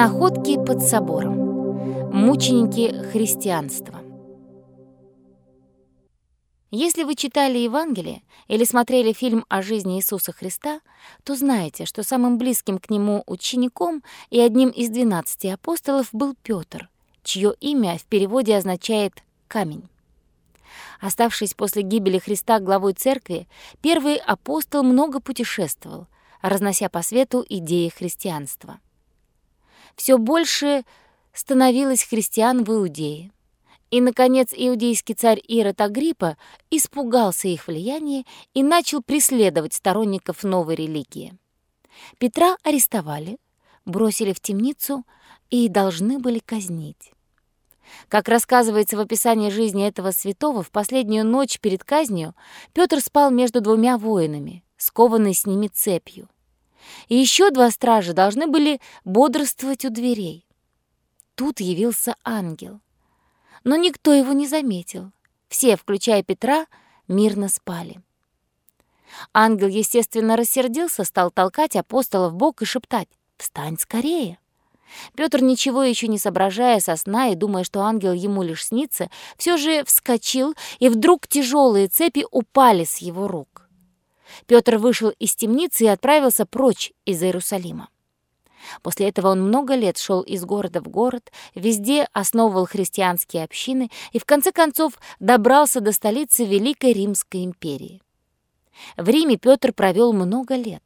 Находки под собором. Мученики христианства. Если вы читали Евангелие или смотрели фильм о жизни Иисуса Христа, то знаете, что самым близким к нему учеником и одним из двенадцати апостолов был Петр, чье имя в переводе означает «камень». Оставшись после гибели Христа главой церкви, первый апостол много путешествовал, разнося по свету идеи христианства. Все больше становилось христиан в Иудее. И, наконец, иудейский царь Ирод Агриппа испугался их влияния и начал преследовать сторонников новой религии. Петра арестовали, бросили в темницу и должны были казнить. Как рассказывается в описании жизни этого святого, в последнюю ночь перед казнью Петр спал между двумя воинами, скованный с ними цепью. И еще два стража должны были бодрствовать у дверей. Тут явился ангел. Но никто его не заметил. Все, включая Петра, мирно спали. Ангел, естественно, рассердился, стал толкать апостола в бок и шептать «Встань скорее!». Петр, ничего еще не соображая со сна и думая, что ангел ему лишь снится, все же вскочил, и вдруг тяжелые цепи упали с его рук. Петр вышел из темницы и отправился прочь из Иерусалима. После этого он много лет шел из города в город, везде основывал христианские общины и в конце концов добрался до столицы Великой Римской империи. В Риме Петр провел много лет.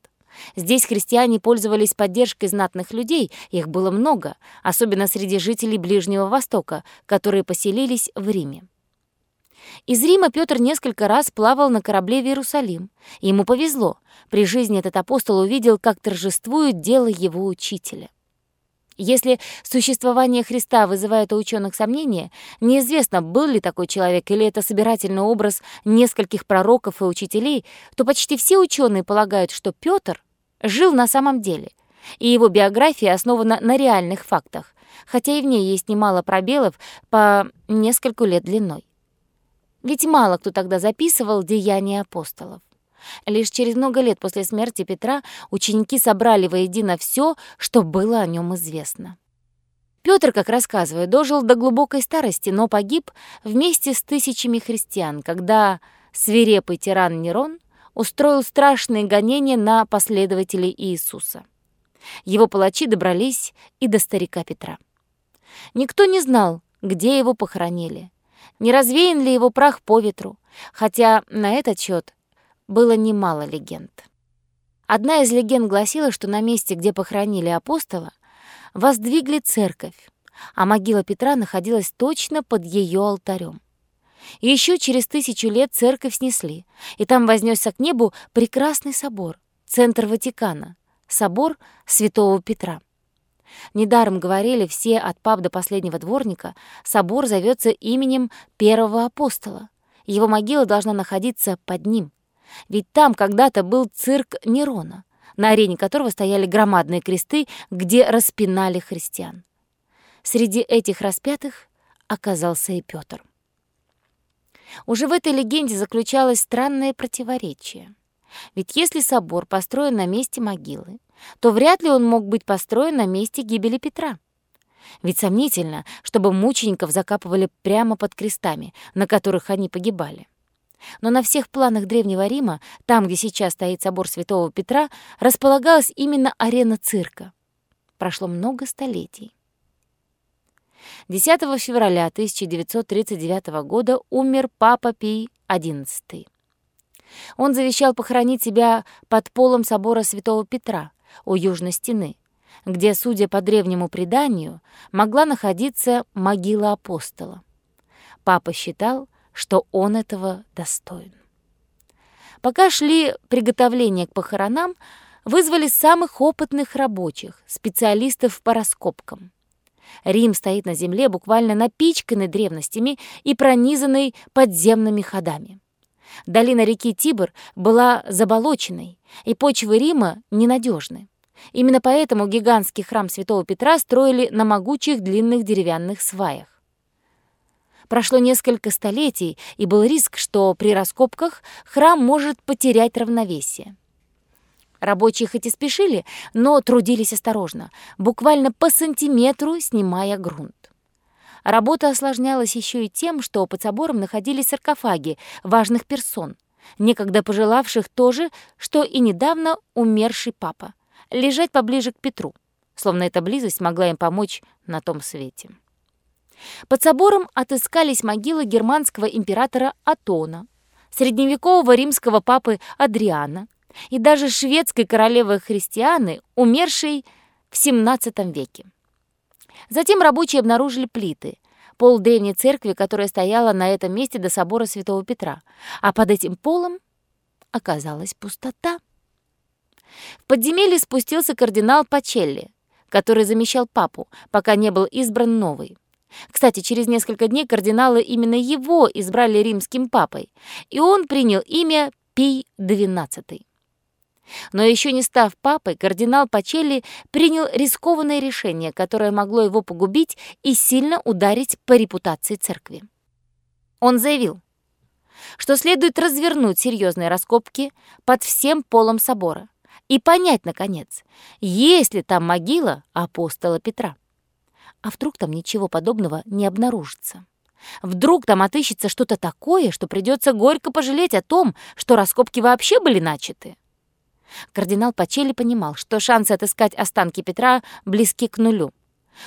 Здесь христиане пользовались поддержкой знатных людей, их было много, особенно среди жителей Ближнего Востока, которые поселились в Риме. Из Рима Петр несколько раз плавал на корабле в Иерусалим. Ему повезло. При жизни этот апостол увидел, как торжествует дело его учителя. Если существование Христа вызывает у ученых сомнения, неизвестно, был ли такой человек или это собирательный образ нескольких пророков и учителей, то почти все ученые полагают, что Петр жил на самом деле, и его биография основана на реальных фактах, хотя и в ней есть немало пробелов по нескольку лет длиной. Ведь мало кто тогда записывал деяния апостолов. Лишь через много лет после смерти Петра ученики собрали воедино все, что было о нем известно. Петр, как рассказываю, дожил до глубокой старости, но погиб вместе с тысячами христиан, когда свирепый тиран Нерон устроил страшные гонения на последователей Иисуса. Его палачи добрались и до старика Петра. Никто не знал, где его похоронили, не развеян ли его прах по ветру, хотя на этот счет было немало легенд. Одна из легенд гласила, что на месте, где похоронили апостола, воздвигли церковь, а могила Петра находилась точно под ее алтарем. Еще через тысячу лет церковь снесли, и там вознесся к небу прекрасный собор, центр Ватикана, собор Святого Петра. Недаром говорили все от пап до последнего дворника, собор зовется именем первого апостола. Его могила должна находиться под ним. Ведь там когда-то был цирк Нерона, на арене которого стояли громадные кресты, где распинали христиан. Среди этих распятых оказался и Петр. Уже в этой легенде заключалось странное противоречие. Ведь если собор построен на месте могилы, то вряд ли он мог быть построен на месте гибели Петра. Ведь сомнительно, чтобы мучеников закапывали прямо под крестами, на которых они погибали. Но на всех планах Древнего Рима, там, где сейчас стоит собор Святого Петра, располагалась именно арена цирка. Прошло много столетий. 10 февраля 1939 года умер Папа Пий XI. Он завещал похоронить себя под полом собора Святого Петра у южной стены, где, судя по древнему преданию, могла находиться могила апостола. Папа считал, что он этого достоин. Пока шли приготовления к похоронам, вызвали самых опытных рабочих, специалистов по раскопкам. Рим стоит на земле, буквально напичканный древностями и пронизанный подземными ходами. Долина реки Тибр была заболоченной, и почвы Рима ненадежны. Именно поэтому гигантский храм Святого Петра строили на могучих длинных деревянных сваях. Прошло несколько столетий, и был риск, что при раскопках храм может потерять равновесие. Рабочие хоть и спешили, но трудились осторожно, буквально по сантиметру снимая грунт. Работа осложнялась еще и тем, что под собором находились саркофаги важных персон, некогда пожелавших то же, что и недавно умерший папа, лежать поближе к Петру, словно эта близость могла им помочь на том свете. Под собором отыскались могилы германского императора Атона, средневекового римского папы Адриана и даже шведской королевы Христианы, умершей в XVII веке. Затем рабочие обнаружили плиты, пол древней церкви, которая стояла на этом месте до собора Святого Петра, а под этим полом оказалась пустота. В подземелье спустился кардинал Пачелли, который замещал папу, пока не был избран новый. Кстати, через несколько дней кардиналы именно его избрали римским папой, и он принял имя Пий XII. Но еще не став папой, кардинал Пачелли принял рискованное решение, которое могло его погубить и сильно ударить по репутации церкви. Он заявил, что следует развернуть серьезные раскопки под всем полом собора и понять, наконец, есть ли там могила апостола Петра. А вдруг там ничего подобного не обнаружится? Вдруг там отыщется что-то такое, что придется горько пожалеть о том, что раскопки вообще были начаты? Кардинал Пачели понимал, что шансы отыскать останки Петра близки к нулю.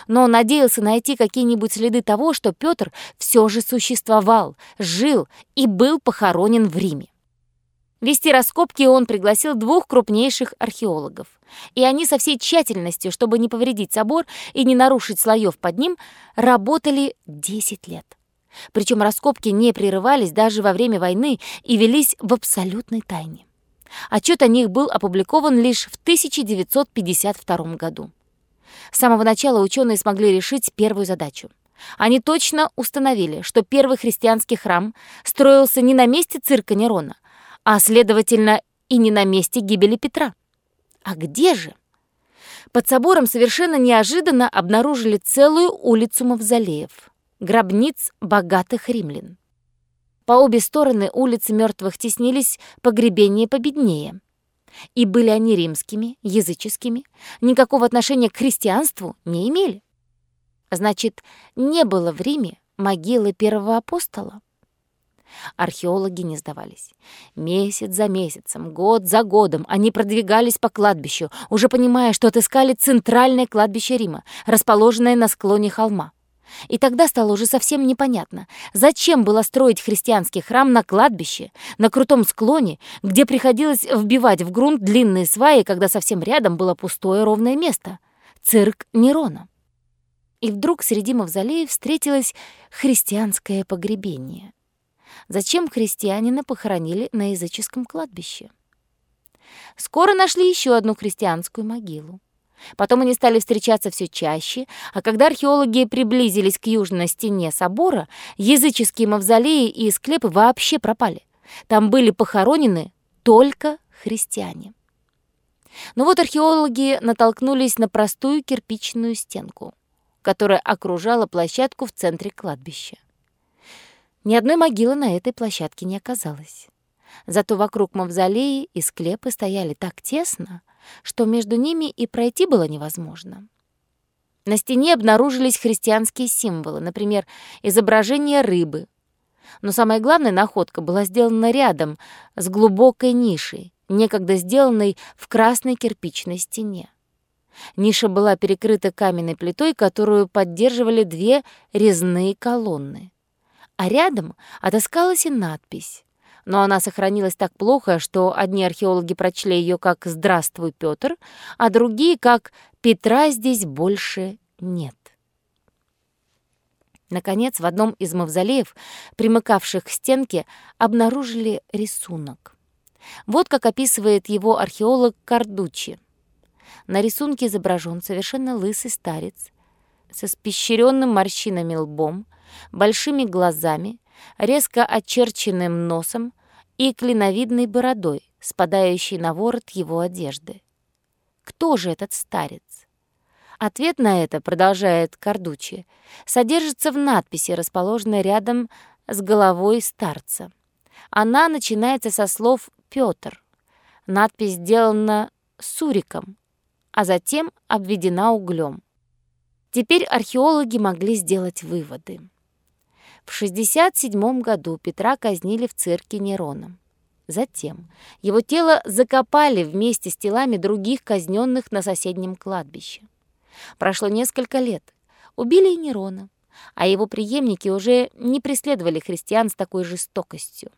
Но он надеялся найти какие-нибудь следы того, что Петр все же существовал, жил и был похоронен в Риме. Вести раскопки он пригласил двух крупнейших археологов. И они со всей тщательностью, чтобы не повредить собор и не нарушить слоев под ним, работали 10 лет. Причем раскопки не прерывались даже во время войны и велись в абсолютной тайне. Отчет о них был опубликован лишь в 1952 году. С самого начала ученые смогли решить первую задачу. Они точно установили, что первый христианский храм строился не на месте цирка Нерона, а, следовательно, и не на месте гибели Петра. А где же? Под собором совершенно неожиданно обнаружили целую улицу мавзолеев, гробниц богатых римлян. По обе стороны улицы мертвых теснились погребения победнее. И были они римскими, языческими, никакого отношения к христианству не имели. Значит, не было в Риме могилы первого апостола. Археологи не сдавались. Месяц за месяцем, год за годом они продвигались по кладбищу, уже понимая, что отыскали центральное кладбище Рима, расположенное на склоне холма. И тогда стало уже совсем непонятно, зачем было строить христианский храм на кладбище, на крутом склоне, где приходилось вбивать в грунт длинные сваи, когда совсем рядом было пустое ровное место — цирк Нерона. И вдруг среди мавзолеев встретилось христианское погребение. Зачем христианина похоронили на языческом кладбище? Скоро нашли еще одну христианскую могилу. Потом они стали встречаться все чаще, а когда археологи приблизились к южной стене собора, языческие мавзолеи и склепы вообще пропали. Там были похоронены только христиане. Но вот археологи натолкнулись на простую кирпичную стенку, которая окружала площадку в центре кладбища. Ни одной могилы на этой площадке не оказалось. Зато вокруг мавзолеи и склепы стояли так тесно, что между ними и пройти было невозможно. На стене обнаружились христианские символы, например, изображение рыбы. Но самая главная находка была сделана рядом с глубокой нишей, некогда сделанной в красной кирпичной стене. Ниша была перекрыта каменной плитой, которую поддерживали две резные колонны. А рядом отыскалась и надпись но она сохранилась так плохо, что одни археологи прочли ее как «Здравствуй, Петр», а другие как «Петра здесь больше нет». Наконец, в одном из мавзолеев, примыкавших к стенке, обнаружили рисунок. Вот как описывает его археолог Кардучи. На рисунке изображен совершенно лысый старец со спещренным морщинами лбом, большими глазами, резко очерченным носом и клиновидной бородой, спадающей на ворот его одежды. Кто же этот старец? Ответ на это, продолжает Кардучи, содержится в надписи, расположенной рядом с головой старца. Она начинается со слов «Пётр». Надпись сделана суриком, а затем обведена углем. Теперь археологи могли сделать выводы. В 67 году Петра казнили в цирке Нерона. Затем его тело закопали вместе с телами других казненных на соседнем кладбище. Прошло несколько лет. Убили и Нерона, а его преемники уже не преследовали христиан с такой жестокостью.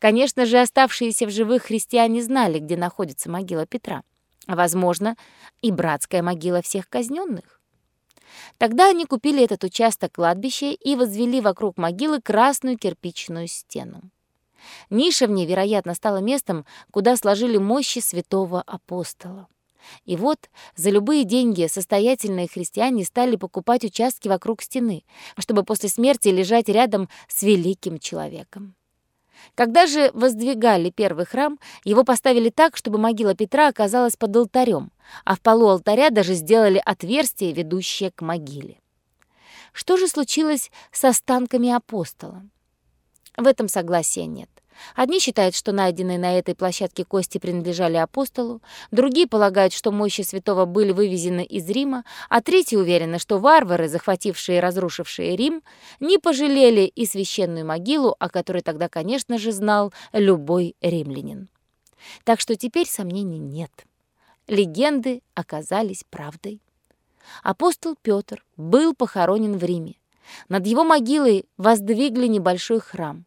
Конечно же, оставшиеся в живых христиане знали, где находится могила Петра. Возможно, и братская могила всех казненных. Тогда они купили этот участок кладбища и возвели вокруг могилы красную кирпичную стену. Ниша в ней, вероятно, стала местом, куда сложили мощи святого апостола. И вот за любые деньги состоятельные христиане стали покупать участки вокруг стены, чтобы после смерти лежать рядом с великим человеком. Когда же воздвигали первый храм, его поставили так, чтобы могила Петра оказалась под алтарем, а в полу алтаря даже сделали отверстие, ведущее к могиле. Что же случилось с останками апостола? В этом согласия нет. Одни считают, что найденные на этой площадке кости принадлежали апостолу, другие полагают, что мощи святого были вывезены из Рима, а третьи уверены, что варвары, захватившие и разрушившие Рим, не пожалели и священную могилу, о которой тогда, конечно же, знал любой римлянин. Так что теперь сомнений нет. Легенды оказались правдой. Апостол Петр был похоронен в Риме. Над его могилой воздвигли небольшой храм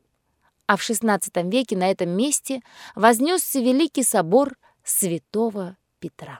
а в XVI веке на этом месте вознесся Великий собор святого Петра.